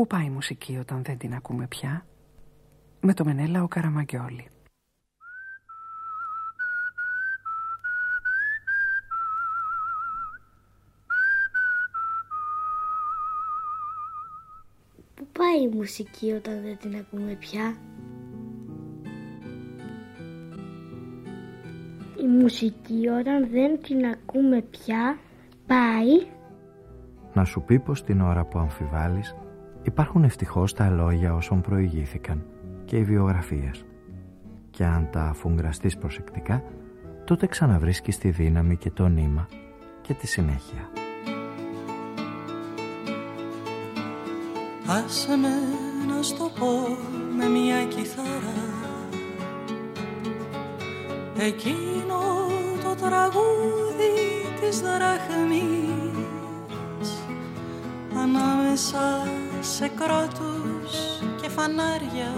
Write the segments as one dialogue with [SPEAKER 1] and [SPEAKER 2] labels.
[SPEAKER 1] Πού πάει η μουσική όταν δεν την ακούμε πια; Με το Μενέλα ο Καραμαγκιόλη.
[SPEAKER 2] Πού πάει η μουσική όταν δεν την ακούμε πια; Η μουσική όταν δεν την ακούμε πια πάει.
[SPEAKER 3] Να σου πει πως την ώρα που αμφιβάλλεις Υπάρχουν ευτυχώς τα λόγια όσων προηγήθηκαν και οι βιογραφίες. Και αν τα αφουγκραστείς προσεκτικά, τότε ξαναβρίσκεις τη δύναμη και το νήμα και τη συνέχεια.
[SPEAKER 4] Άσε με να στο πω με μια κιθάρα Εκείνο το τραγούδι της δραχμής Ανάμεσα σε κρότους και φανάρια.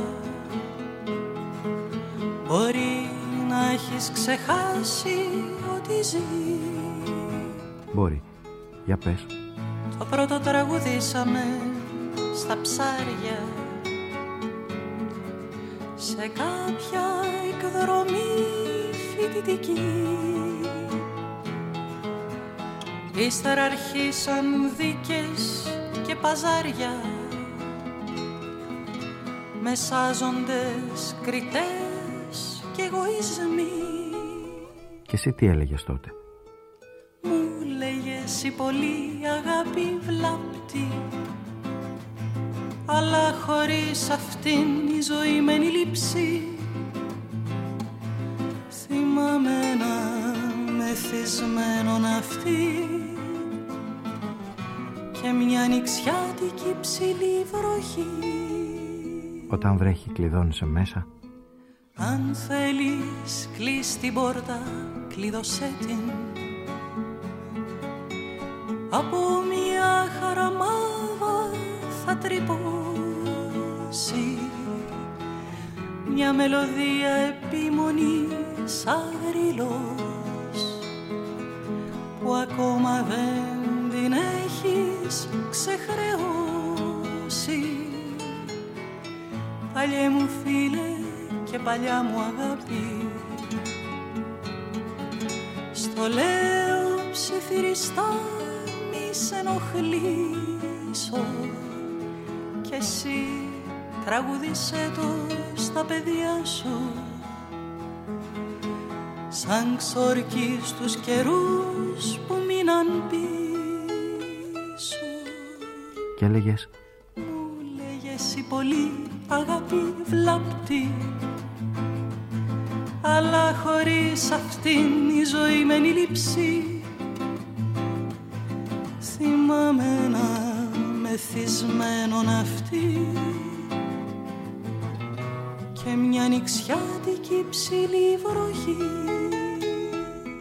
[SPEAKER 4] Μπορεί να έχεις ξεχάσει ότι ζει.
[SPEAKER 3] Μπορεί. Για πες.
[SPEAKER 4] Το πρώτο τραγουδήσαμε στα ψάρια. Σε κάποια εκδρομή φοιτητική. Ύστερα αρχίσαν δίκες και παζάρια μεσάζοντες κριτές και εγωισμοί.
[SPEAKER 3] Και εσύ τι έλεγες τότε;
[SPEAKER 4] Μου λέγες η πολύ αγάπη βλάπτη Αλλά χωρίς αυτήν η ζωή μένει λήψη Θυμάμαι ένα μεθυσμένο ναυτί Και μια νηξιάτικη ψηλή βροχή
[SPEAKER 3] όταν βρέχει κλειδώνεσαι μέσα.
[SPEAKER 4] Αν θέλεις κλείς την πόρτα κλειδωσέ την. Από μια χαραμάδα θα τρυπώσει Μια μελωδία επίμονη σαν Που ακόμα δεν την έχεις ξεχρεώσει Παλιέ μου φίλε και παλιά μου αγάπη. Στο λέω ψιθυριστά μη σε ενοχλήσω Κι εσύ τραγουδίσέ το στα παιδιά σου. Σαν ξόρκι στους καιρούς που μείναν πίσω.
[SPEAKER 3] Και έλεγες
[SPEAKER 4] Μου λέγες η πολύ αγάπη βλάπτη. Αλλά χωρίς αυτήν η ζωή μένει λήψη. Θυμάμαι ένα μεθυσμένο ναυτί και μια νηξιάτικη ψηλή βροχή.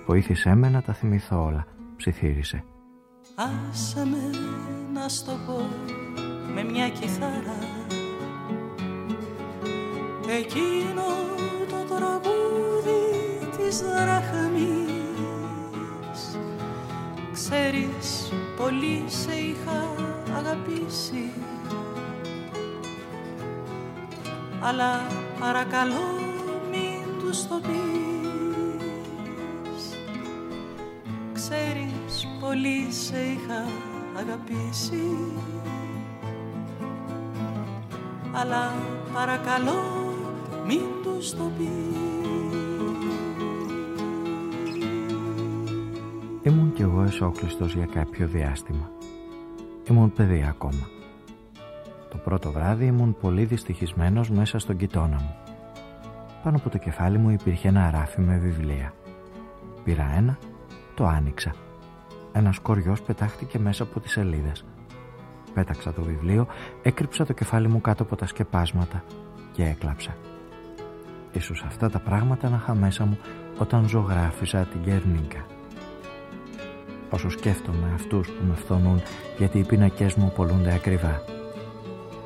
[SPEAKER 3] Βοήθησέ με να τα θυμηθώ όλα, ψιθύρισε.
[SPEAKER 4] Άσε με να στο πω με μια κιθάρα εκείνο το τραγούδι της δραχμής. Ξέρεις πολύ σε είχα αγαπήσει. Αλλά παρακαλώ μην τους το πεις. Ξέρεις πολύ σε είχα αγαπήσει. Αλλά παρακαλώ μην τους το
[SPEAKER 3] Ήμουν κι εγώ εσόκλειστος για κάποιο διάστημα. Ήμουν παιδί ακόμα. Το πρώτο βράδυ ήμουν πολύ δυστυχισμένος μέσα στον κοιτώνα μου. Πάνω από το κεφάλι μου υπήρχε ένα ράφι με βιβλία. Πήρα ένα, το άνοιξα. Ένας κοριός πετάχτηκε μέσα από τις σελίδες. Πέταξα το βιβλίο, έκρυψα το κεφάλι μου κάτω από τα σκεπάσματα και έκλαψα. Ίσως αυτά τα πράγματα να είχα μέσα μου όταν ζωγράφιζα την Κερνίκα. Όσο σκέφτομαι αυτούς που με φθονούν γιατί οι πίνακές μου πολλούνται ακριβά.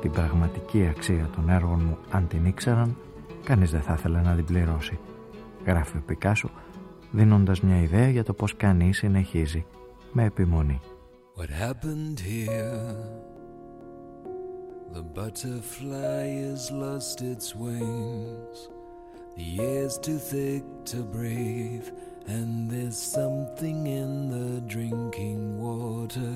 [SPEAKER 3] Την πραγματική αξία των έργων μου αν την ήξεραν κανείς δεν θα ήθελε να την πληρώσει. Γράφει ο Πικάσο δίνοντας μια ιδέα για το πως κανείς συνεχίζει με επιμονή.
[SPEAKER 5] What happened here; The butterfly has lost its wings. The air's too thick to breathe, and there's something in the drinking water.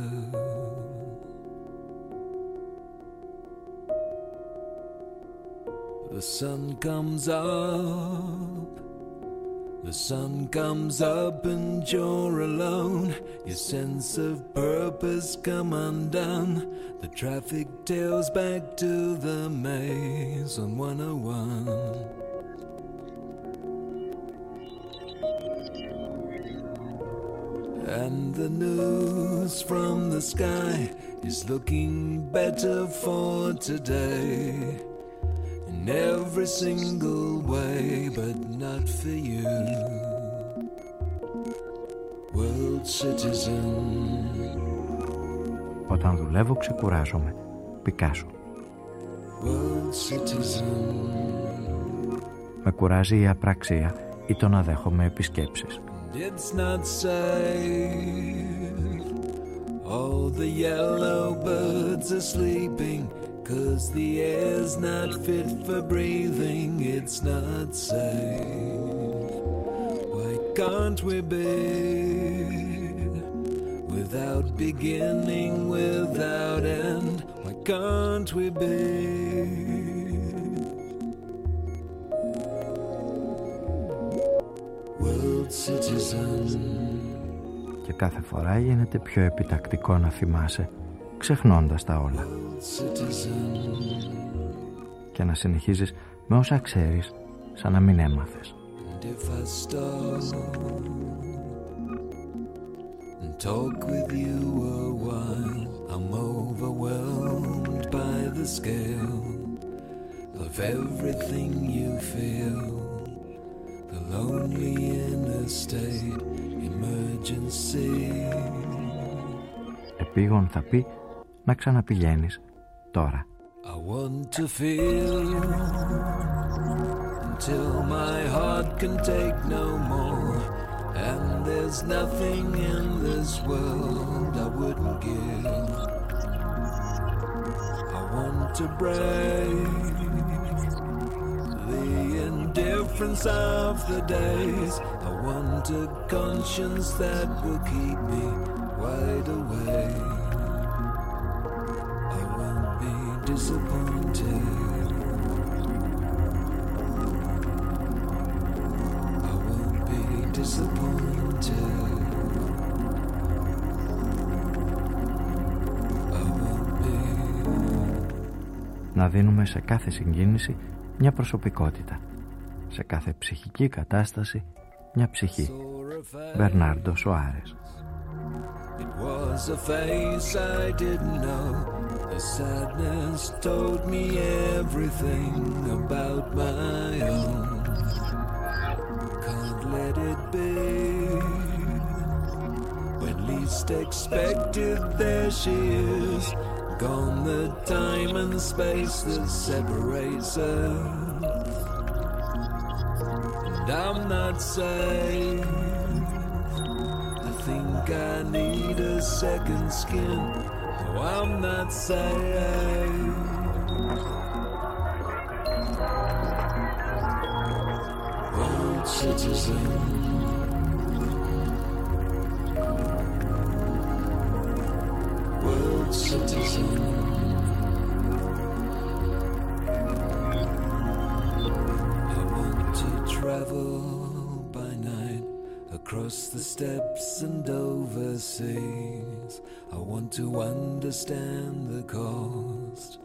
[SPEAKER 5] The sun comes up the sun comes up and you're alone. Your sense of purpose come undone. The traffic tails back to the maze on 101. And the news from the sky is looking better for today in every single way, but not for you. World citizen.
[SPEAKER 3] Όταν δουλεύω ξεκουράζομαι. Πικάσω.
[SPEAKER 5] World citizen.
[SPEAKER 3] Με κουράζει η απραξία ή το να δέχομαι επισκέψεις.
[SPEAKER 5] It's not safe. All the yellow birds are sleeping. Cause the air's not fit for breathing, it's not safe. Why can't we be without beginning, without end? Why can't we be?
[SPEAKER 3] Και κάθε φορά γίνεται πιο επιτακτικό να θυμάσαι, ξεχνώντας τα όλα. Και να συνεχίζεις με όσα ξέρεις, σαν να μην έμαθες.
[SPEAKER 5] Talk with you a while. I'm overwhelmed by the scale of everything you feel. The lonely interstate emergency.
[SPEAKER 3] Επίγον θα πει να ξαναπηγαίνεις τώρα.
[SPEAKER 5] I want to feel until my heart can take no more. And there's nothing in this world I wouldn't give. I want to break the indifference of the days. I want a conscience that will keep me wide awake. I won't be disappointed. I won't be disappointed. I won't be.
[SPEAKER 3] Να δίνουμε σε κάθε συγκίνηση μια προσωπικότητα. Σε κάθε ψυχική κατάσταση μια ψυχή. Μπερνάρντο Σοάρες.
[SPEAKER 5] It was a face I didn't know. The sadness told me everything about my own. Can't let it be. When least expected, there she is. Gone the time and space that separates us. And I'm not safe. I think I need a second skin. No, I'm not safe. Citizen. Citizen. I want to travel by night across the steppes and overseas. I want to understand the cost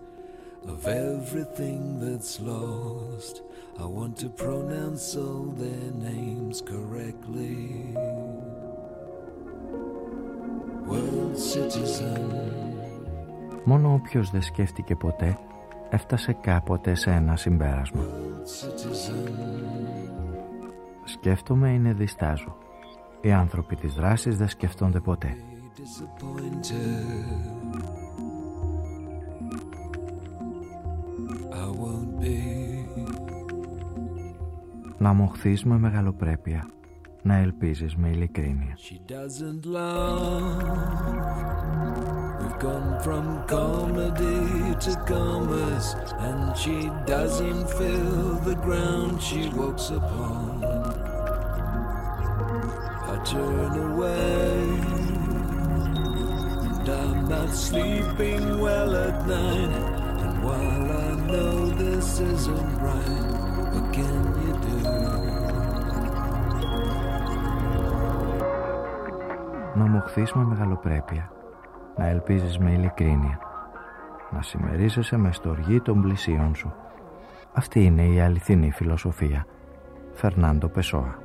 [SPEAKER 5] of everything that's lost. I want to pronounce all their names correctly. World citizen.
[SPEAKER 3] Μόνο όποιος δεν σκέφτηκε ποτέ έφτασε κάποτε σε ένα συμπέρασμα. Σκέφτομαι είναι διστάζω. Οι άνθρωποι της δράσης δεν σκεφτόνται ποτέ. Να μοχθείς με μεγαλοπρέπεια να ελπίζεις με ειλικρίνεια.
[SPEAKER 5] She doesn't love with gone from comedy to commerce, and she doesn't feel the ground she walks upon. I turn away, and I'm not sleeping well at night. And while I know this isn't right, what can you do?
[SPEAKER 3] Να ομοχθείς με μεγαλοπρέπεια να ελπίζεις με ειλικρίνεια, να συμμερίζεσαι με στοργή των πλησίων σου. Αυτή είναι η αληθινή φιλοσοφία. Φερνάντο Πεσόα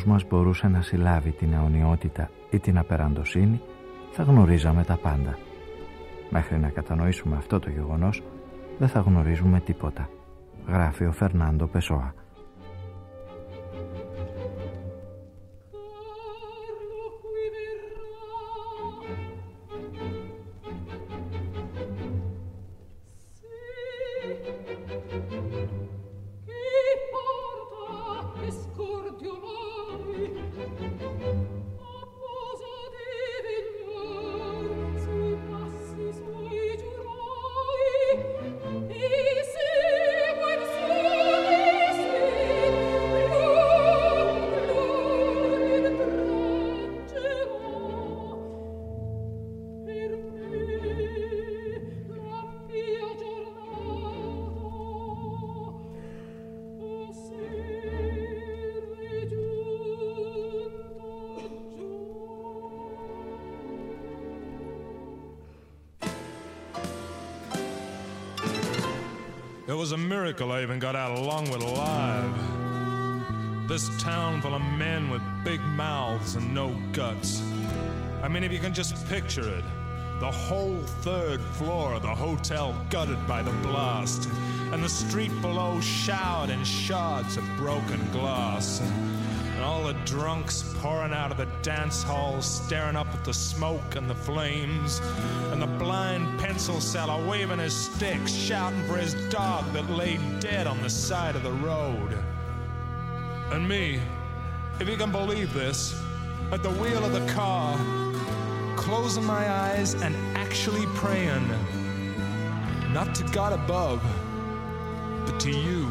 [SPEAKER 3] νους μας μπορούσε να συλλάβει την αιωνιότητα ή την απεραντοσύνη, θα γνωρίζαμε τα πάντα. Μέχρι να κατανοήσουμε αυτό το γεγονός, δεν θα γνωρίζουμε τίποτα. Γράφει ο Φερνάντο Πεσόα.
[SPEAKER 6] Was a miracle I even got out of Longwood alive. This town full of men with big mouths and no guts. I mean, if you can just picture it. The whole third floor of the hotel gutted by the blast, and the street below showered in shards of broken glass. And all the drunks pouring out of the dance hall, staring up at the smoke and the flames. And the blind pencil seller waving his stick, shouting for his dog that lay dead on the side of the road. And me, if you can believe this, at the wheel of the car, closing my eyes and actually praying. Not to God above, but to you,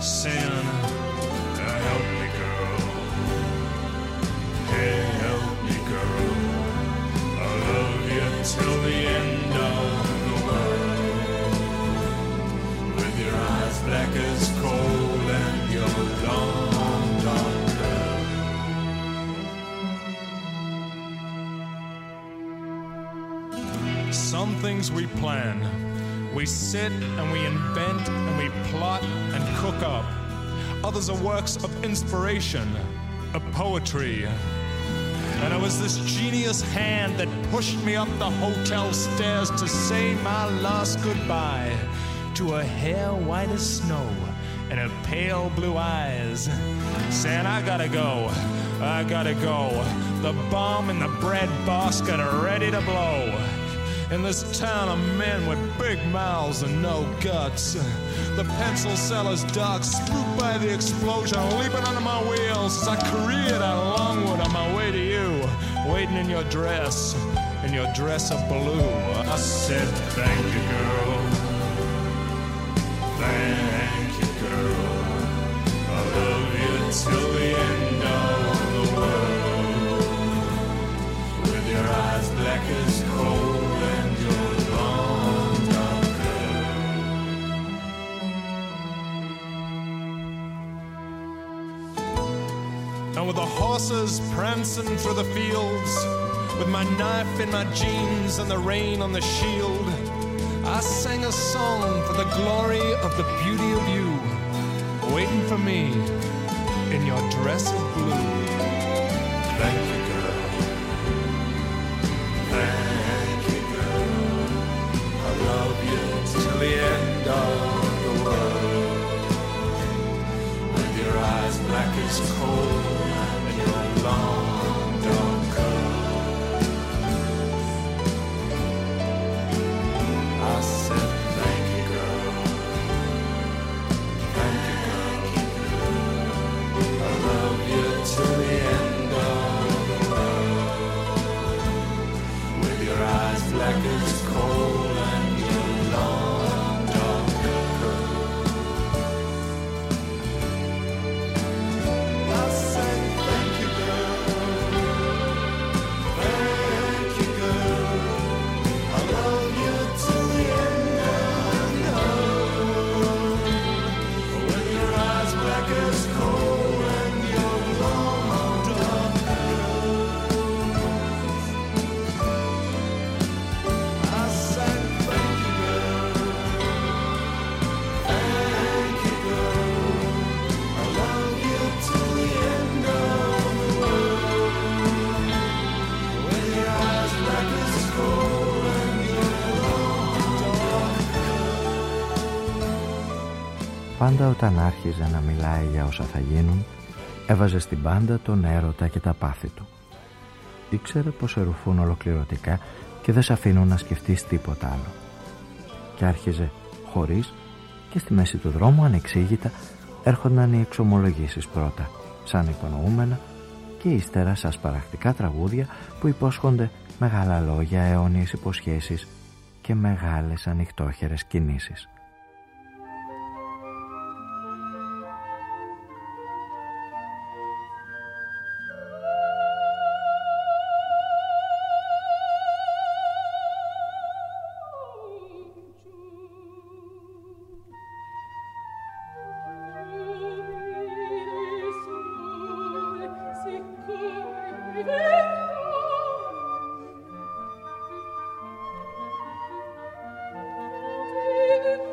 [SPEAKER 6] saying, plan. We sit and we invent and we plot and cook up. Others are works of inspiration, of poetry. And it was this genius hand that pushed me up the hotel stairs to say my last goodbye to a hair white as snow and her pale blue eyes, saying, I gotta go. I gotta go. The bomb in the bread basket are ready to blow. In this town of men with big mouths and no guts. The pencil seller's dog spooked by the explosion, leaping under my wheels as I careered out of Longwood on my way to you, waiting in your dress, in your dress of blue. I said, thank you, girl. Thank you, girl. I love you till the end of the world. With your eyes black as with the horses prancing through the fields, with my knife in my jeans and the rain on the shield, I sang a song for the glory of the beauty of you, waiting for me in your dress of blue. Thank you, girl. Thank you, girl. I love you till the end of the world. With your eyes black as coal
[SPEAKER 3] Πάντα όταν άρχιζε να μιλάει για όσα θα γίνουν, έβαζε στην πάντα τον έρωτα και τα πάθη του. Ήξερε πως ερουφούν ολοκληρωτικά και δεν σε αφήνουν να σκεφτείς τίποτα άλλο. Και άρχιζε χωρίς και στη μέση του δρόμου ανεξήγητα έρχονταν οι εξομολογήσεις πρώτα, σαν υπονοούμενα και ύστερα σαν σπαρακτικά τραγούδια που υπόσχονται μεγάλα λόγια, αιώνιες υποσχέσεις και μεγάλες ανοιχτόχερες κινήσεις. didn't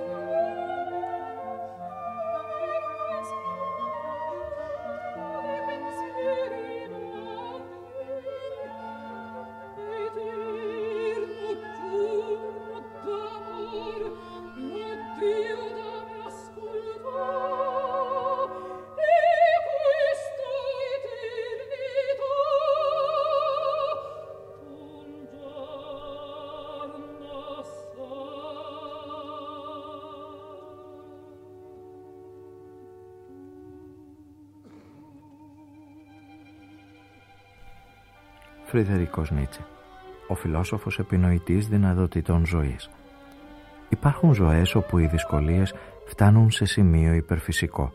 [SPEAKER 3] Φρυδερικός Νίτσε Ο φιλόσοφος επινοητής δυνατοτήτων ζωής Υπάρχουν ζωές όπου οι δυσκολίες φτάνουν σε σημείο υπερφυσικό.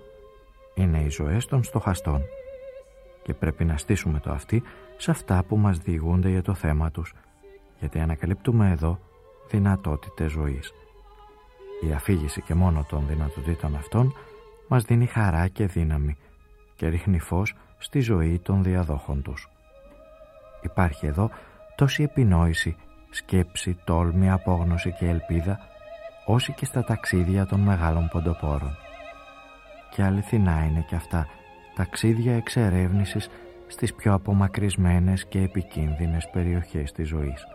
[SPEAKER 3] Είναι οι ζωές των στοχαστών. Και πρέπει να στήσουμε το αυτή σε αυτά που μας διηγούνται για το θέμα τους, γιατί ανακαλύπτουμε εδώ δυνατότητες ζωής. Η αφήγηση και μόνο των δυνατοτήτων αυτών μας δίνει χαρά και δύναμη και ρίχνει φως στη ζωή των διαδόχων τους. Υπάρχει εδώ τόση επινόηση, σκέψη, τόλμη, απόγνωση και ελπίδα όσοι και στα ταξίδια των μεγάλων ποντοπόρων. Και αληθινά είναι και αυτά ταξίδια εξερεύνησης στις πιο απομακρυσμένες και επικίνδυνες περιοχές της ζωής.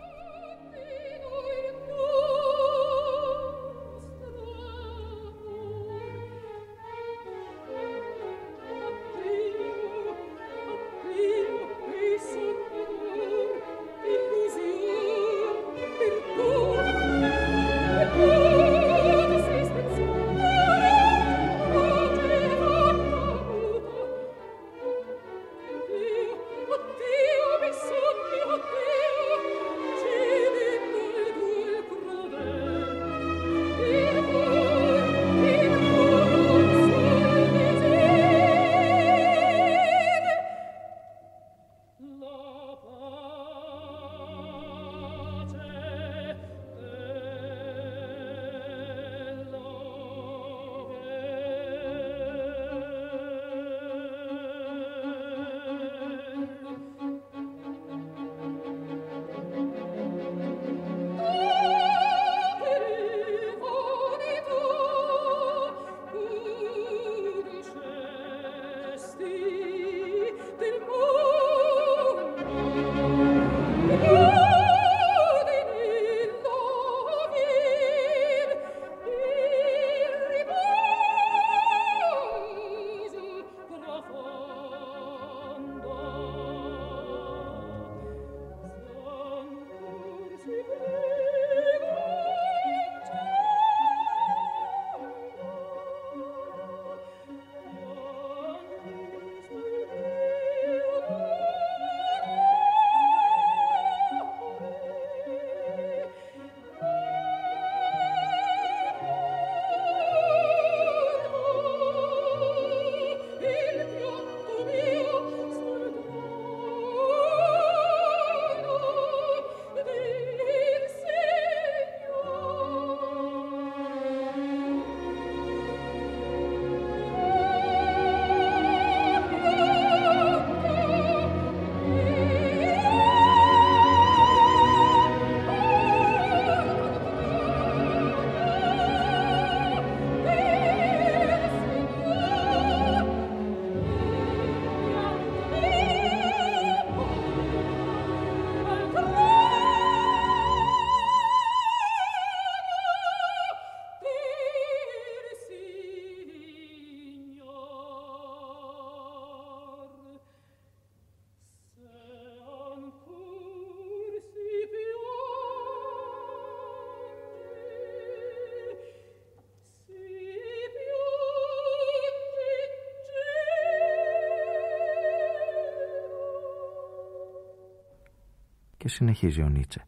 [SPEAKER 3] Και συνεχίζει ο Νίτσε.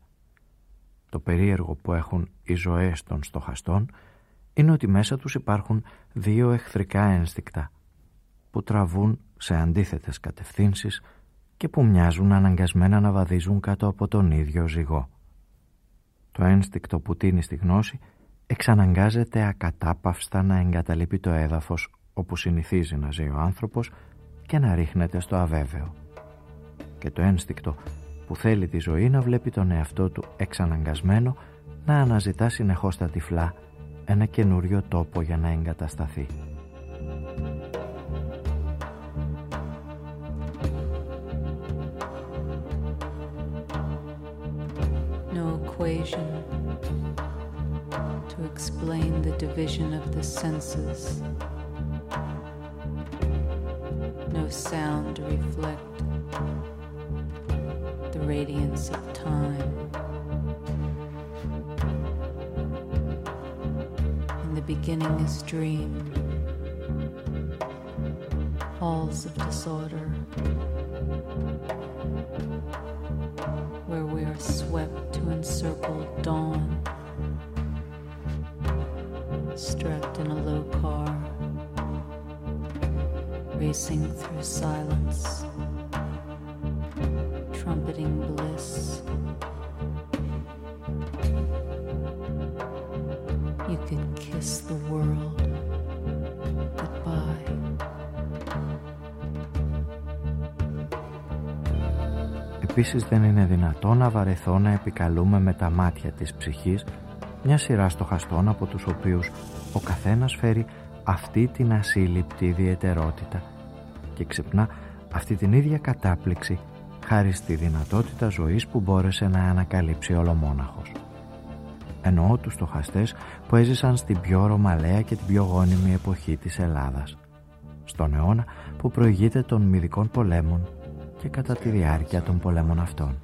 [SPEAKER 3] Το περίεργο που έχουν οι ζωές των στοχαστών είναι ότι μέσα τους υπάρχουν δύο εχθρικά ένστικτα που τραβούν σε αντίθετες κατευθύνσεις και που μοιάζουν αναγκασμένα να βαδίζουν κάτω από τον ίδιο ζυγό. Το ένστικτο που τίνει στη γνώση εξαναγκάζεται ακατάπαυστα να εγκαταλείπει το έδαφος όπου συνηθίζει να ζει ο άνθρωπος και να ρίχνεται στο αβέβαιο. Και το ένστικτο που θέλει τη ζωή να βλέπει τον εαυτό του εξαναγκασμένο να αναζητά συνεχώς τα τυφλά ένα καινούριο τόπο για να εγκατασταθεί.
[SPEAKER 7] equation to explain the division of the senses. No sound to reflect the radiance of time. In the beginning is dream, halls of disorder. where we are swept to encircle dawn, strapped in a low car, racing through silence,
[SPEAKER 3] Επίσης δεν είναι δυνατό να βαρεθώ να επικαλούμε με τα μάτια της ψυχής μια σειρά στοχαστών από τους οποίους ο καθένας φέρει αυτή την ασύλληπτη ιδιαιτερότητα και ξυπνά αυτή την ίδια κατάπληξη χάρη στη δυνατότητα ζωής που μπόρεσε να ανακαλύψει ολομόναχος. Εννοώ τους στοχαστές που έζησαν στην πιο ρωμαλαία και την πιο γόνιμη εποχή της Ελλάδας. Στον αιώνα που προηγείται των μυδικών πολέμων και κατά τη διάρκεια των πολέμων αυτών.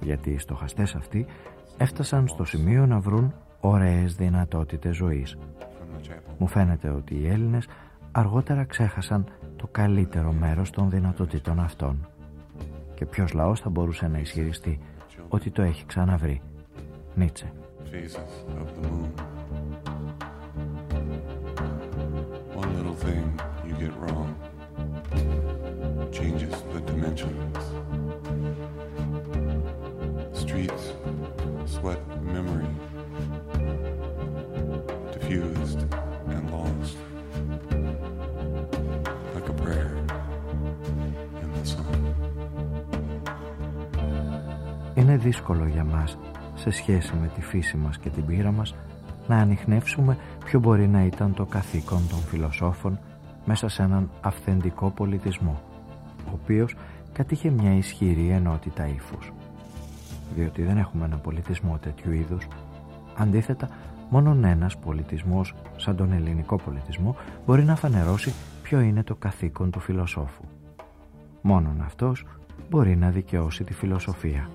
[SPEAKER 3] Γιατί οι στοχαστές αυτοί έφτασαν στο σημείο να βρουν ωραίες δυνατότητες ζωής. Μου φαίνεται ότι οι Έλληνες αργότερα ξέχασαν το καλύτερο μέρος των δυνατοτήτων αυτών. Και ποιος λαός θα μπορούσε να ισχυριστεί ότι το έχει ξαναβρει; Νίτσε. One little thing you get wrong changes the dimensions. Streets sweat memory, diffused and lost, like a prayer in the sun. Είναι δύσκολο για μας, σε σχέση με τη φύση μας και την πείρα μας, να ανοιχνεύσουμε ποιο μπορεί να ήταν το καθήκον των φιλοσόφων μέσα σε έναν αυθεντικό πολιτισμό ο οποίος κατήχε μια ισχυρή ενότητα ύφους. Διότι δεν έχουμε ένα πολιτισμό τέτοιου είδους. Αντίθετα, μόνον ένας πολιτισμός, σαν τον ελληνικό πολιτισμό, μπορεί να φανερώσει ποιο είναι το καθήκον του φιλοσόφου. Μόνον αυτός μπορεί να δικαιώσει τη φιλοσοφία.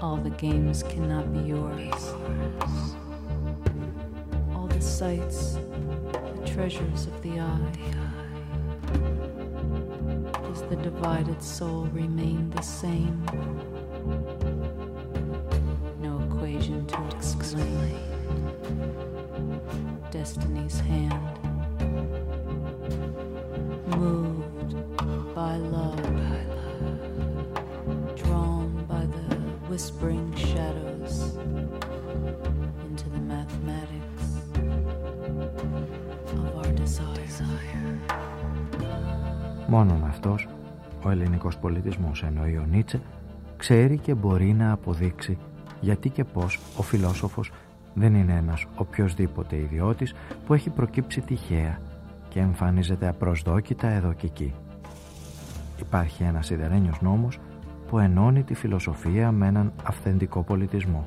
[SPEAKER 7] All the games cannot be yours. All the sights, the treasures of the eye. Does the divided soul remain the same? No equation to explain. Destiny's hand.
[SPEAKER 3] Μόνον αυτός, ο ελληνικός πολιτισμός εννοεί ο Νίτσε, ξέρει και μπορεί να αποδείξει γιατί και πώς ο φιλόσοφος δεν είναι ένας οποιοδήποτε ιδιώτης που έχει προκύψει τυχαία και εμφανίζεται απροσδόκητα εδώ και εκεί. Υπάρχει ένας σιδερένιος νόμος που ενώνει τη φιλοσοφία με έναν αυθεντικό πολιτισμό.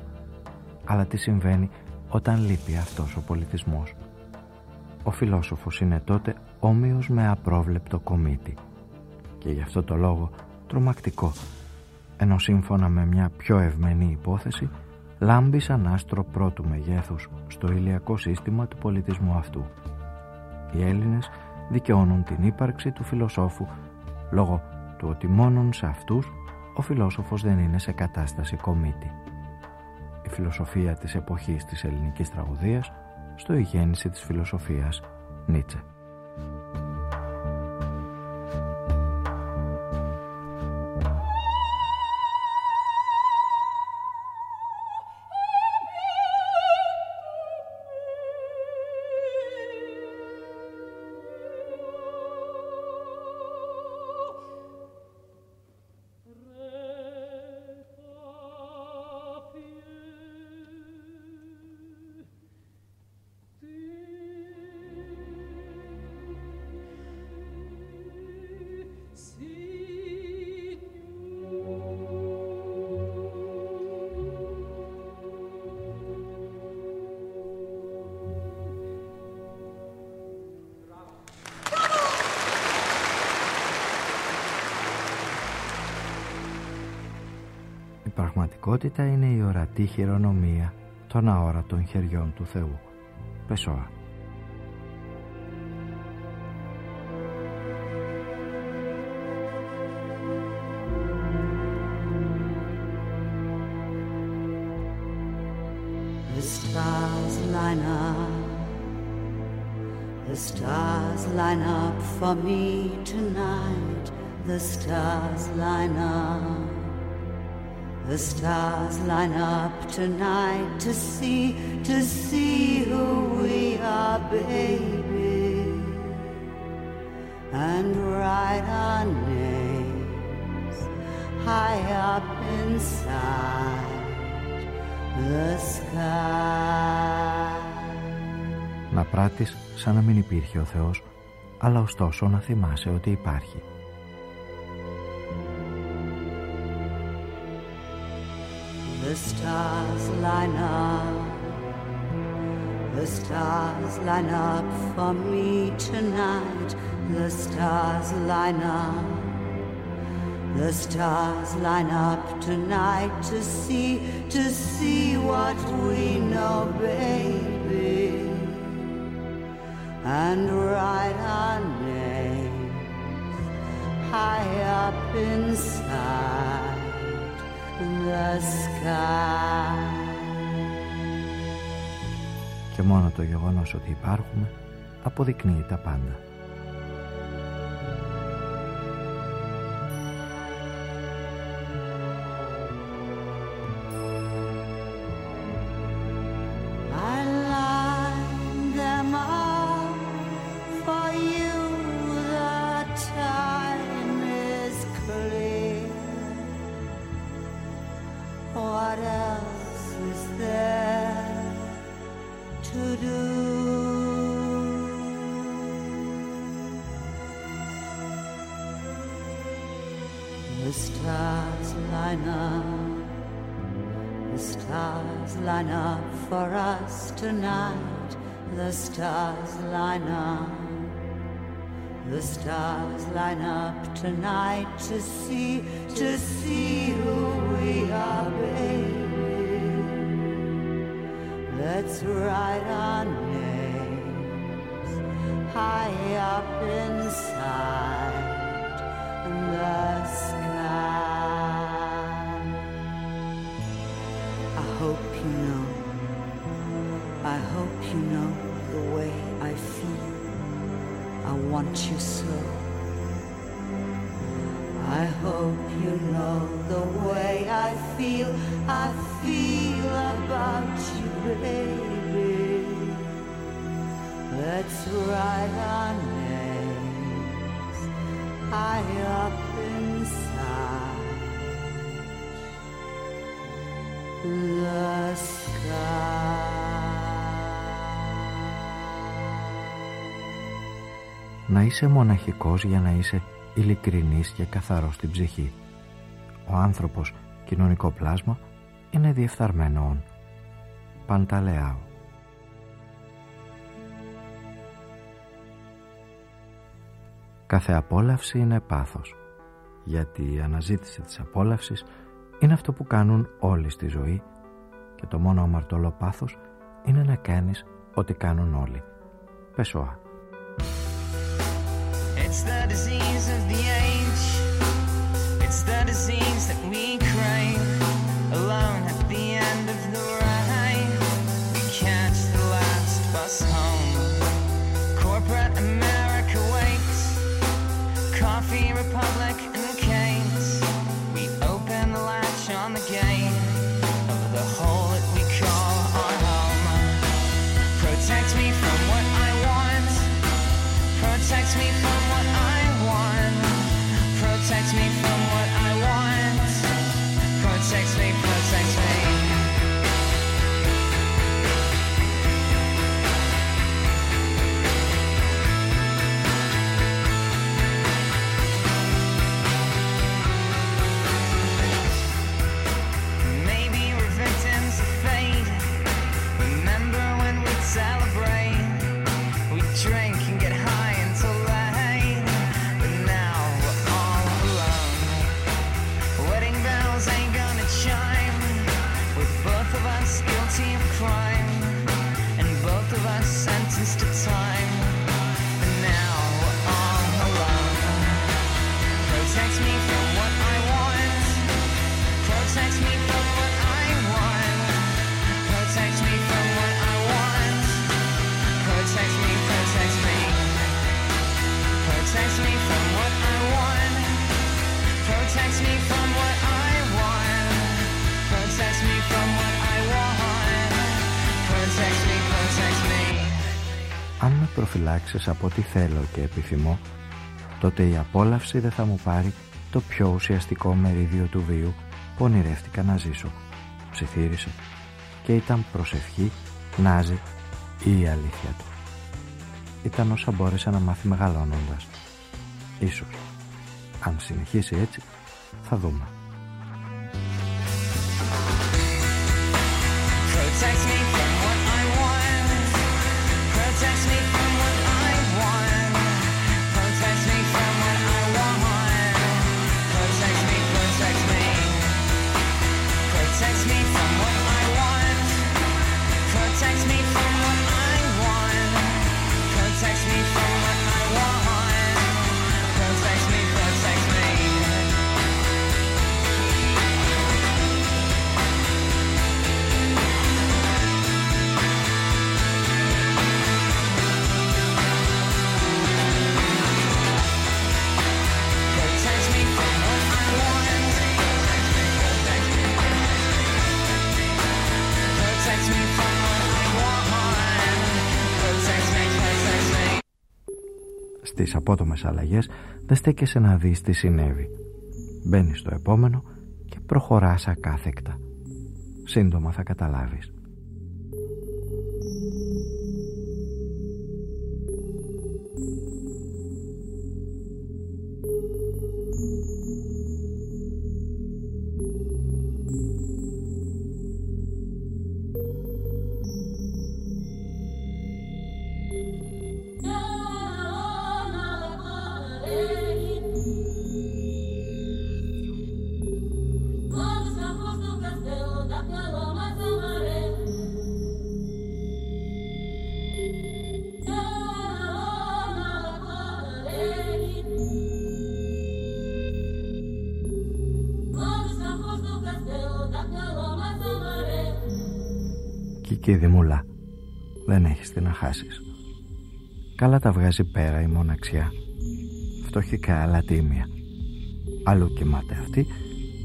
[SPEAKER 3] Αλλά τι συμβαίνει όταν λείπει αυτός ο πολιτισμός; Ο φιλόσοφος είναι τότε όμοιος με απρόβλεπτο κομίτι και γι' αυτό το λόγο τρομακτικό ενώ σύμφωνα με μια πιο ευμενή υπόθεση λάμπει σαν άστρο πρώτου μεγέθους στο ηλιακό σύστημα του πολιτισμού αυτού. Οι Έλληνες δικαιώνουν την ύπαρξη του φιλοσόφου λόγω του ότι μόνον σε αυτούς ο φιλόσοφος δεν είναι σε κατάσταση κομίτη. Η φιλοσοφία της εποχής της ελληνικής τραγωδίας στο η γέννηση της φιλοσοφίας Νίτσε. Πραγματικότητα είναι η ορατή χειρονομία των αόρατων χεριών του Θεού. Πεσόα.
[SPEAKER 8] The stars line up, the stars line up for me tonight. The stars line up. The stars line up tonight to see, to see who we are, baby, and write our names high up inside the sky.
[SPEAKER 3] Να πράττεις σαν να μην υπήρχε ο Θεός, αλλά ωστόσο να θυμάσαι ότι υπάρχει.
[SPEAKER 8] The stars line up, the stars line up for me tonight. The stars line up, the stars line up tonight to see, to see what we know, baby, and write our names high up inside.
[SPEAKER 3] Και μόνο το γεγονός ότι υπάρχουμε αποδεικνύει τα πάντα.
[SPEAKER 8] Stars line up. The stars line up for us tonight the stars line up the stars line up tonight to see, to see who we are, baby. Let's write our names high up inside the I feel about you, baby. Let's write our names high up inside the sky.
[SPEAKER 3] να είσαι μοναχικός για να είσαι ειλικρινής και καθαρός στην ψυχή. Ο άνθρωπος, κοινωνικό πλάσμα, είναι διεφθαρμένο Πανταλεάου. Κάθε απόλαυση είναι πάθος, γιατί η αναζήτηση της απόλαυσης είναι αυτό που κάνουν όλοι στη ζωή
[SPEAKER 9] και το μόνο αμαρτωλό πάθος είναι να κάνεις ό,τι κάνουν όλοι. Πεσόα. It's the disease of the προφυλάξεις από ό,τι θέλω και επιθυμώ, τότε η απόλαυση δεν θα μου πάρει το πιο ουσιαστικό μερίδιο του βίου που ονειρεύτηκα να ζήσω. Ψιθύρισε και ήταν προσευχή, νάζι ή η αλήθεια του. Ήταν όσα μπόρεσε να μάθει μεγαλώνοντας. Ίσως, αν συνεχίσει έτσι, θα δούμε. Protect απότομες αλλαγές δεν στέκεσαι να δεις τι συνέβη. Μπαίνεις στο επόμενο και προχωράς ακάθεκτα. Σύντομα θα καταλάβεις. Κικίδη μουλά Δεν έχεις τι να χάσεις. Καλά τα βγάζει πέρα η μοναξιά. Φτωχικά αλλά τίμια. Αλλού κοιμάται αυτή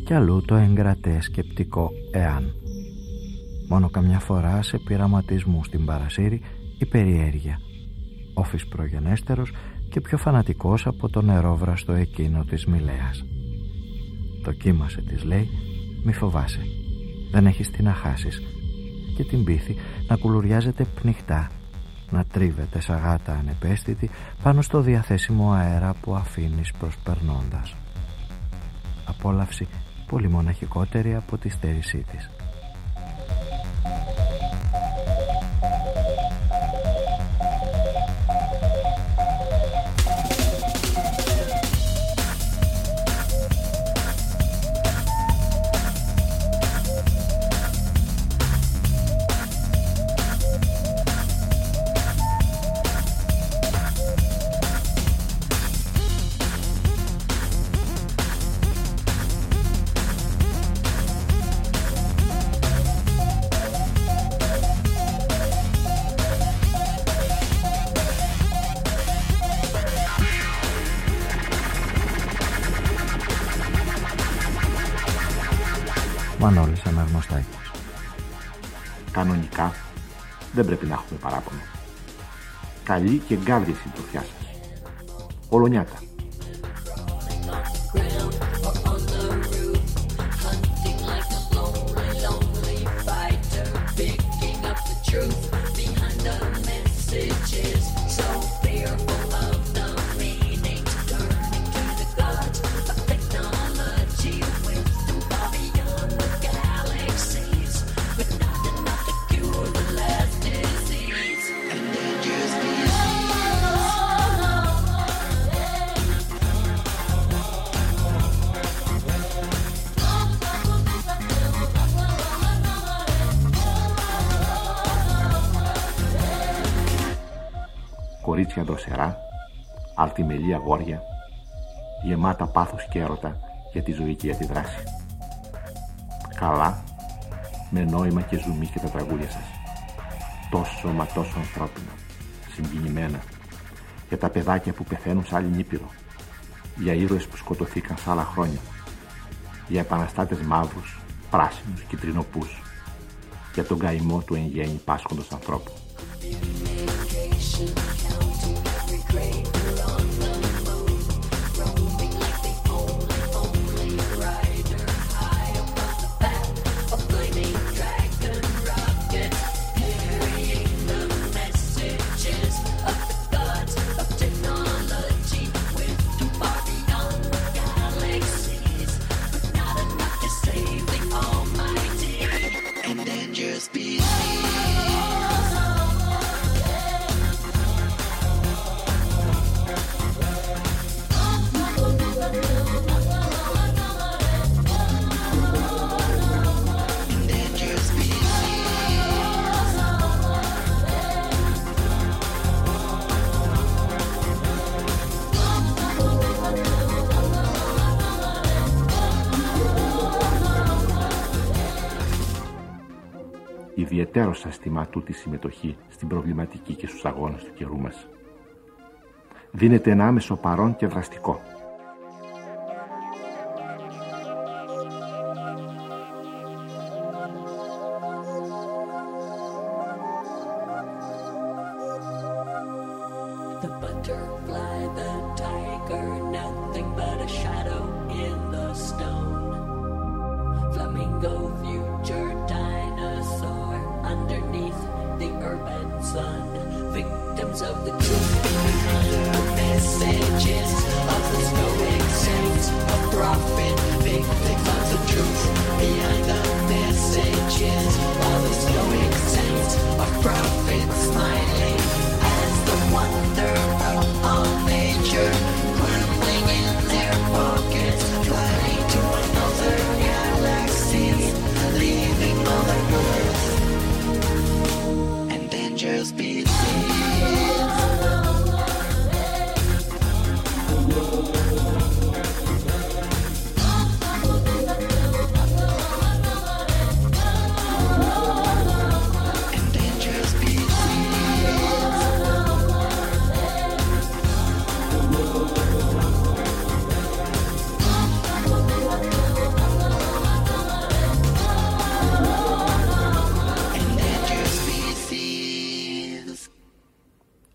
[SPEAKER 9] Κι αλλού το εγκρατέ σκεπτικό εάν. Μόνο καμιά φορά σε πειραματισμού στην παρασύρη η περιέργεια. Όφης προγενέστερος και πιο φανατικός από το νερόβραστο εκείνο της Μιλέας. Το κοίμασε της λέει Μη φοβάσαι. Δεν έχεις τι να χάσεις και την πίθη να κουλουριάζεται πνιχτά να τρίβεται σαγάτα ανεπαίσθητη πάνω στο διαθέσιμο αέρα που αφήνεις προσπερνώντας. Απόλαυση πολύ μοναχικότερη από τη στέρησή της.
[SPEAKER 10] Καλή και γκάβρη συντροφιά σας. Ολονιάτα. Κορίτσια δροσερά, αρτιμελή αγόρια, γεμάτα πάθος και έρωτα για τη ζωή και για τη δράση. Καλά, με νόημα και ζουμί και τα τραγούδια σας. Τόσο μα τόσο ανθρώπινα, συγκινημένα, για τα παιδάκια που πεθαίνουν σε άλλη νήπειρο, για ήρωες που σκοτωθήκαν σε άλλα χρόνια, για επαναστάτες μαύρους, πράσινους, κυτρινοπούς, για τον καημό του εν γέννη πάσχοντος ανθρώπου. Ιδιαίτερο σας τιμά τούτη συμμετοχή στην προβληματική και στους αγώνες του καιρού μας. Δίνεται ένα άμεσο παρόν και δραστικό.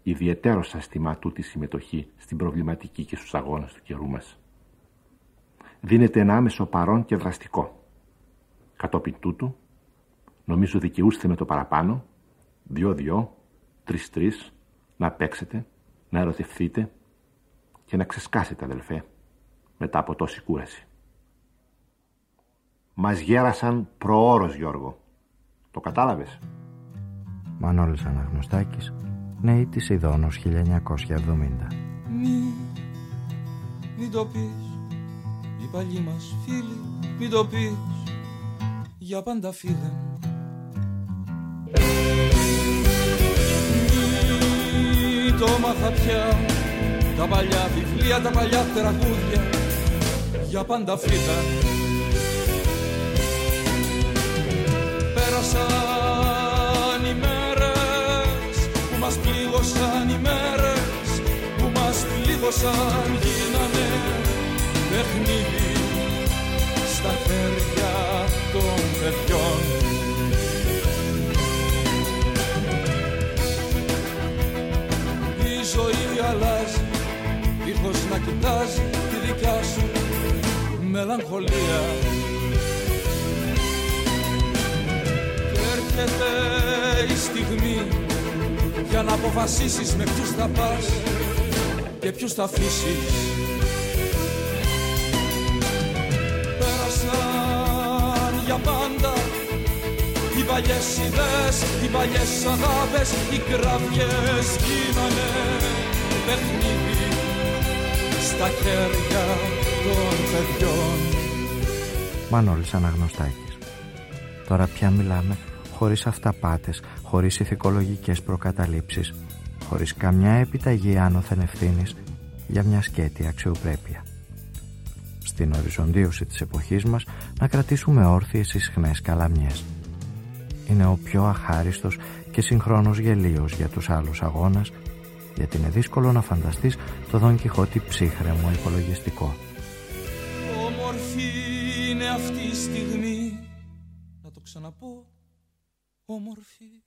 [SPEAKER 10] Ιδιαίτερο σας τιμά τούτη συμμετοχή στην προβληματική και στους αγώνες του καιρού μας. Δίνεται ένα άμεσο παρόν και δραστικό. Κατόπιν τούτου, νομίζω δικαιούστε με το παραπάνω, δυο-δυο, τρεις-τρεις, να παίξετε, να ερωτευθείτε και να ξεσκάσετε αδελφέ, μετά από τόση κούραση. Μας γέρασαν προώρος Γιώργο. Το κατάλαβες;
[SPEAKER 3] Μανώλης Αναγνωστάκης Νέοι της Ιδόνος 1970
[SPEAKER 11] Μη, μην το πεις Οι παλιοί μας φίλοι Μην το πεις Για πάντα φύγαν Μη το μάθα πια Τα παλιά βιβλία, τα παλιά τραγούδια Για πάντα φύγαν Πέρασαν σαν γίνανε παιχνίδι στα χέρια των παιδιών.
[SPEAKER 12] Η ζωή αλλάζει, δίχως να κοιτάζει τη δικιά σου μελαγχολία. Και έρχεται η στιγμή για να αποφασίσεις με ποιους θα πας και ποιους θα αφήσεις Πέρασαν για πάντα οι παλιές ιδέες, οι παλιές αγάπες, οι κραυγές γίνανε παιχνίδι στα χέρια των παιδιών.
[SPEAKER 3] Μανώλης Αναγνωστάκης. Τώρα πια μιλάμε χωρίς αυταπάτες, χωρίς ηθικολογικές προκαταλήψεις, χωρίς καμιά επιταγή άνωθεν ευθύνης για μια σκέτη αξιοπρέπεια. Στην οριζοντίωση της εποχής μας να κρατήσουμε όρθιες ισχνές καλαμιές. Είναι ο πιο αχάριστος και συγχρόνως γελίος για τους άλλους αγώνας γιατί είναι δύσκολο να φανταστείς το Δον Κιχώτη ψύχρεμο υπολογιστικό.
[SPEAKER 12] Όμορφη είναι αυτή η στιγμή Να το ξαναπώ Όμορφη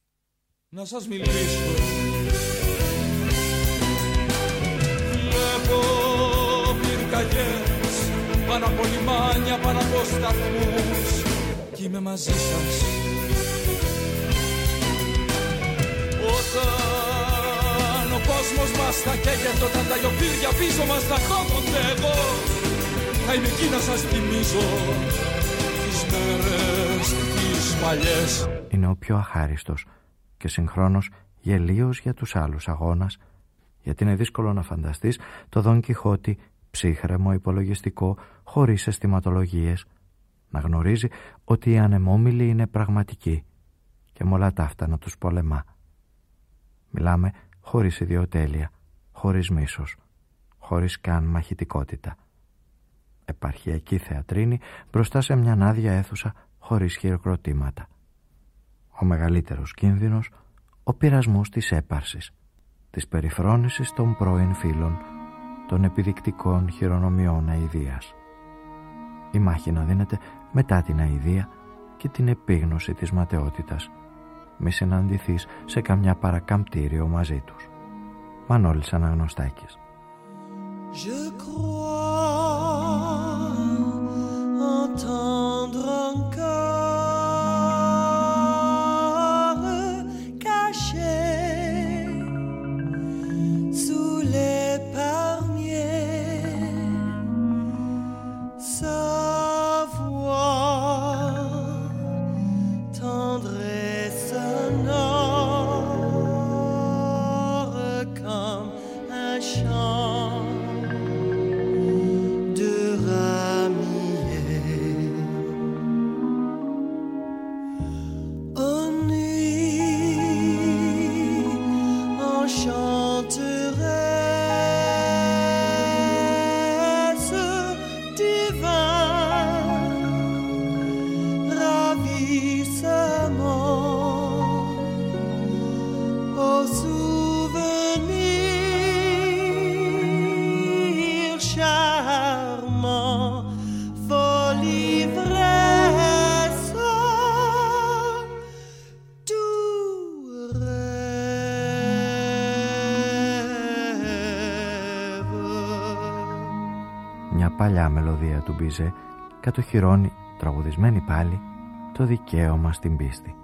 [SPEAKER 12] Να σας μιλήσω Βλέπω πυρκαγιές Πάνω από λιμάνια, πάνω από σταθμούς. Κι είμαι μαζί σας. Όταν ο κόσμος μας θα καίγεται Όταν τα λιοπύρια πίσω μας θα χώμονται εγώ Θα είμαι εκεί να σας θυμίζω Τις μέρες τις παλιές.
[SPEAKER 3] Είναι ο πιο αχάριστος και συγχρόνως γελίος για τους άλλους αγώνας γιατί είναι δύσκολο να φανταστείς το Δον Κιχώτη ψύχρεμο υπολογιστικό χωρίς αισθηματολογίες να γνωρίζει ότι οι ανεμόμυλοι είναι πραγματικοί και με όλα ταύτα να τους πολεμά. Μιλάμε χωρίς ιδιοτέλεια, χωρίς μίσος, χωρίς καν μαχητικότητα. Επαρχιακή θεατρίνη μπροστά σε μια άδεια αίθουσα χωρίς χειροκροτήματα. Ο μεγαλύτερος κίνδυνος, ο πειρασμός της έπαρσης, της περιφρόνησης των πρώην φίλων, των επιδεικτικών χειρονομιών αηδίας. Η μάχη να δίνεται μετά την αηδία και την επίγνωση της ματαιότητας. Μη συναντηθείς σε καμιά παρακαμπτήριο μαζί τους. Μανώλης Αναγνωστάκης.
[SPEAKER 12] Je crois
[SPEAKER 3] του Μπίζε κατοχυρώνει, τραγουδισμένη πάλι, το δικαίωμα στην πίστη.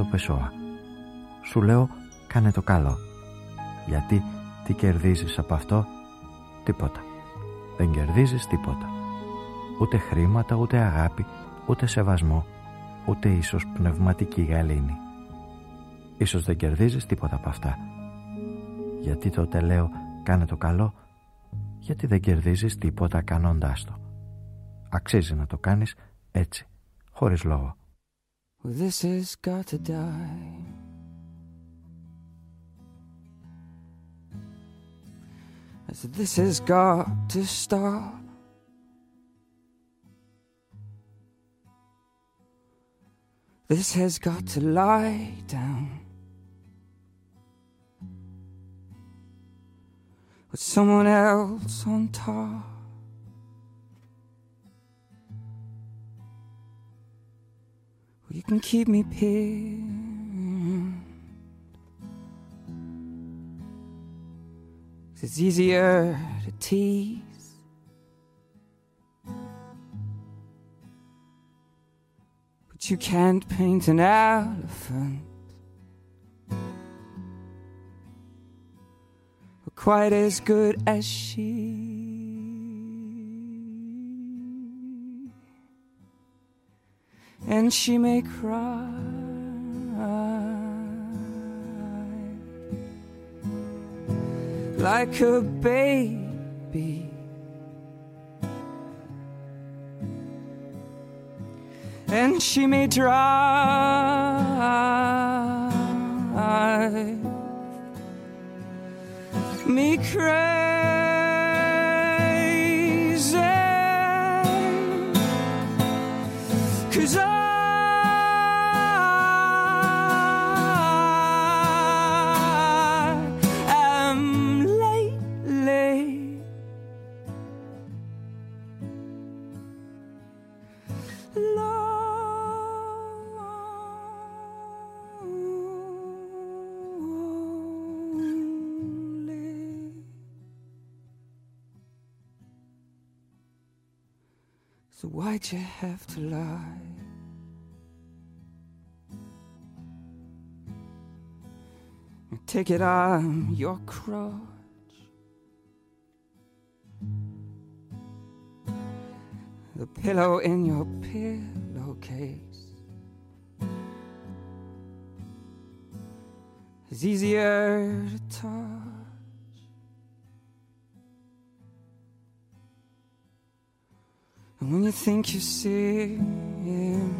[SPEAKER 3] Φερνάντο Πεσόα. Σου λέω κάνε το καλό. Γιατί τι κερδίζεις από αυτό, τίποτα. Δεν κερδίζεις τίποτα. Ούτε χρήματα, ούτε αγάπη, ούτε σεβασμό, ούτε ίσως πνευματική γαλήνη. Ίσως δεν κερδίζεις τίποτα από αυτά. Γιατί τότε λέω κάνε το καλό, γιατί δεν κερδίζεις τίποτα κάνοντάς το. Αξίζει να το κάνεις έτσι, χωρίς λόγο.
[SPEAKER 13] This has got to die. I said, this has got to stop. This has got to lie down. With someone else on top. Well, you can keep me pinned. It's easier to tease. But you can't paint an elephant quite as good as she. And she may cry like a baby. and she may drive me crazy. Cause I why'd you have to lie? Take it, I'm your crutch. The pillow in your pillowcase is easier to touch. And when you think you see him,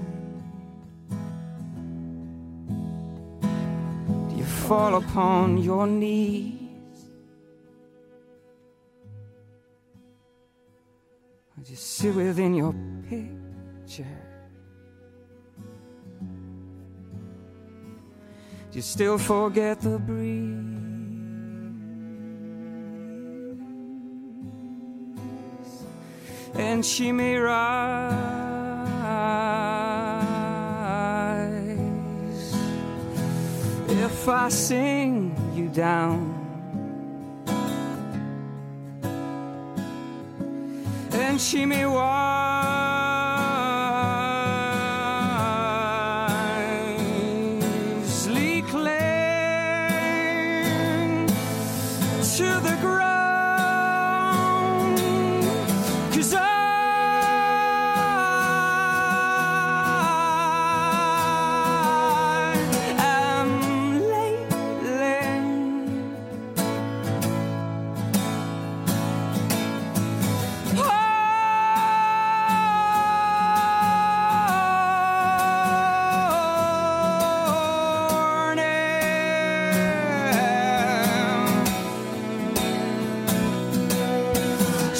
[SPEAKER 13] do you fall upon your knees. Or just sit within your picture. Do you still forget the breeze, and she may rise if I sing you down. And she may wisely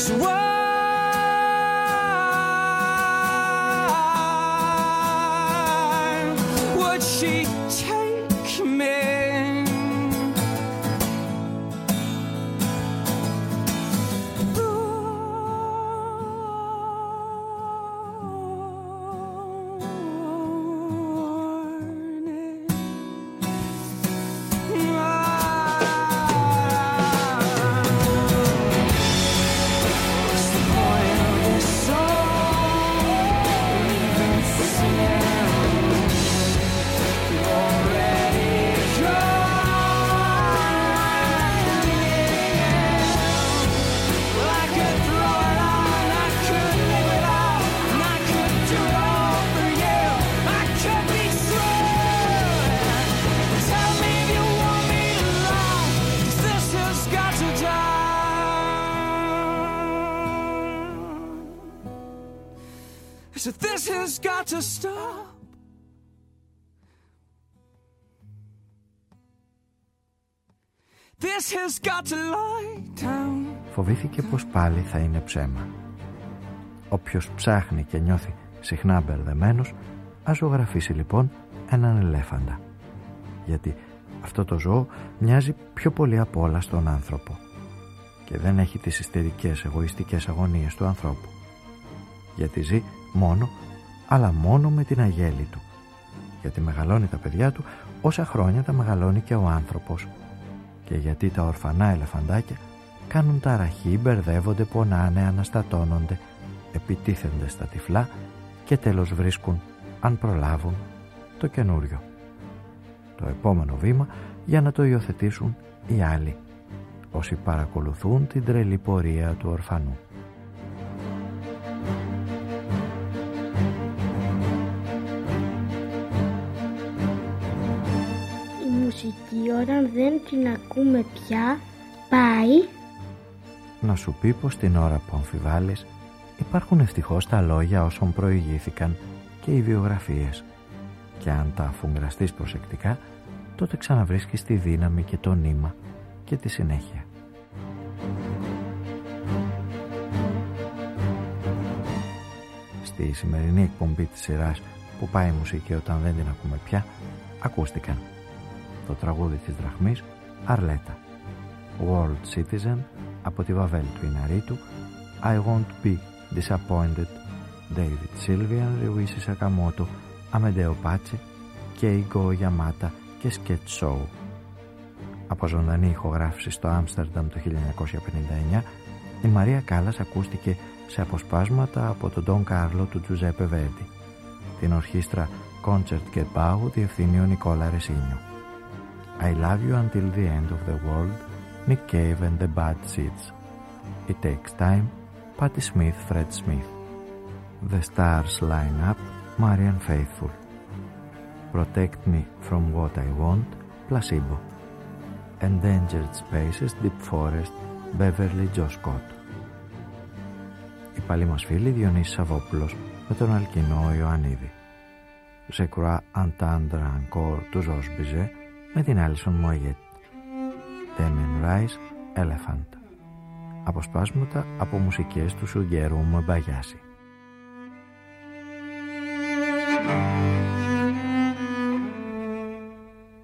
[SPEAKER 13] So what? To stop. This has got to lie down.
[SPEAKER 3] Φοβήθηκε πως πάλι θα είναι ψέμα. Όποιος ψάχνει και νιώθει συχνά μπερδεμένος, ας ζωγραφίσει λοιπόν έναν ελέφαντα. Γιατί αυτό το ζώο μοιάζει πιο πολύ από όλα στον άνθρωπο και δεν έχει τις ιστερικές εγωιστικές αγωνίες του ανθρώπου. Γιατί ζει μόνο, αλλά μόνο με την αγέλη του. Γιατί μεγαλώνει τα παιδιά του όσα χρόνια τα μεγαλώνει και ο άνθρωπος. Και γιατί τα ορφανά ελεφαντάκια κάνουν ταραχή, μπερδεύονται, πονάνε, αναστατώνονται, επιτίθενται στα τυφλά και τέλος βρίσκουν, αν προλάβουν, το καινούριο. Το επόμενο βήμα για να το υιοθετήσουν οι άλλοι, όσοι παρακολουθούν την τρελή πορεία του ορφανού.
[SPEAKER 2] Μουσική όταν δεν την ακούμε πια πάει
[SPEAKER 3] Να σου πει πως την ώρα που αμφιβάλλεις υπάρχουν ευτυχώς τα λόγια όσων προηγήθηκαν και οι βιογραφίες και αν τα αφουγκραστείς προσεκτικά τότε ξαναβρίσκεις τη δύναμη και το νήμα και τη συνέχεια. Στη σημερινή εκπομπή της σειράς που πάει η μουσική όταν δεν την ακούμε πια ακούστηκαν το τραγούδι της Δραχμής Αρλέτα World Citizen από τη Βαβέλ του Ιναρίτου I Won't Be Disappointed David Sylvian, Ryuichi Sakamoto, Αμεντέο Πάτσε, Κέιγκο Γιαμάτα και Sketch Show. Από ζωντανή ηχογράφηση στο Άμστερνταμ το 1959, η Μαρία Κάλλας ακούστηκε σε αποσπάσματα από τον Τον Κάρλο του Τζουζέπε Βέρντι. Την ορχήστρα Concert και Bau διευθύνει ο Νικόλα Ρεσίνιο. I Love You Until the End of the World, Nick Cave and the Bad Seeds. It Takes Time, Patti Smith, Fred Smith. The Stars Line Up, Marian Faithful. Protect Me From What I Want, Placebo. Endangered Spaces, Deep Forest, Beverly Joe Scott. Η παλή μας φίλη Διονύση Σαββόπουλος με τον Αλκινό Ιωαννίδη. Je crois entendre encore του Georges με την Alison Moyet. Damien Rice, Elephant. Αποσπάσματα από μουσικές του Σουγκέρου Μομπαγιάση.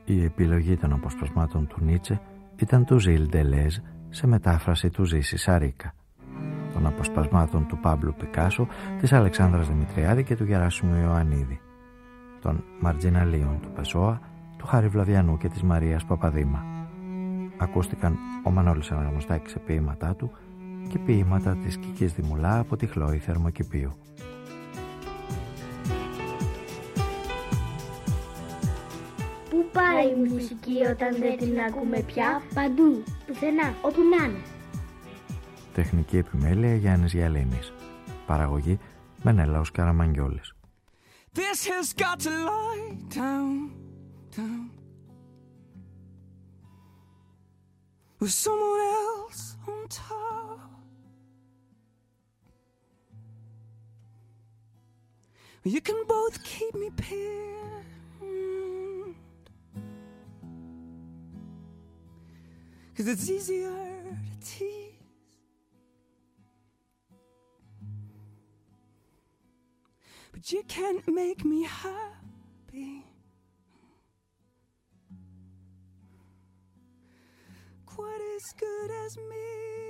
[SPEAKER 3] Η επιλογή των αποσπασμάτων του Νίτσε ήταν του Ζιλ Ντελέζ σε μετάφραση του Ζήση Σαρίκα των αποσπασμάτων του Πάμπλου Πικάσο, της Αλεξάνδρας Δημητριάδη και του Γεράσιμου Ιωαννίδη, των Μαρτζιναλίων του Πεσόα, του Χάρη Βλαβιανού και της Μαρίας Παπαδήμα. Ακούστηκαν ο Μανώλης Αναγνωστάκης σε ποίηματά του και ποίηματα της Κικής Δημουλά από τη Χλώη Θερμοκηπίου.
[SPEAKER 2] Πού πάει η μουσική όταν δεν την ακούμε πια; Παντού, πουθενά, όπου να είναι
[SPEAKER 3] Τεχνική επιμέλεια Γιάννης Γιαλίνης Παραγωγή Μενέλαος Καραμαγγιόλης
[SPEAKER 13] This has got to lie down, down. With someone else on top. You can both keep me pinned. Cause it's easier to tease. But you can't make me happy. quite as good as me.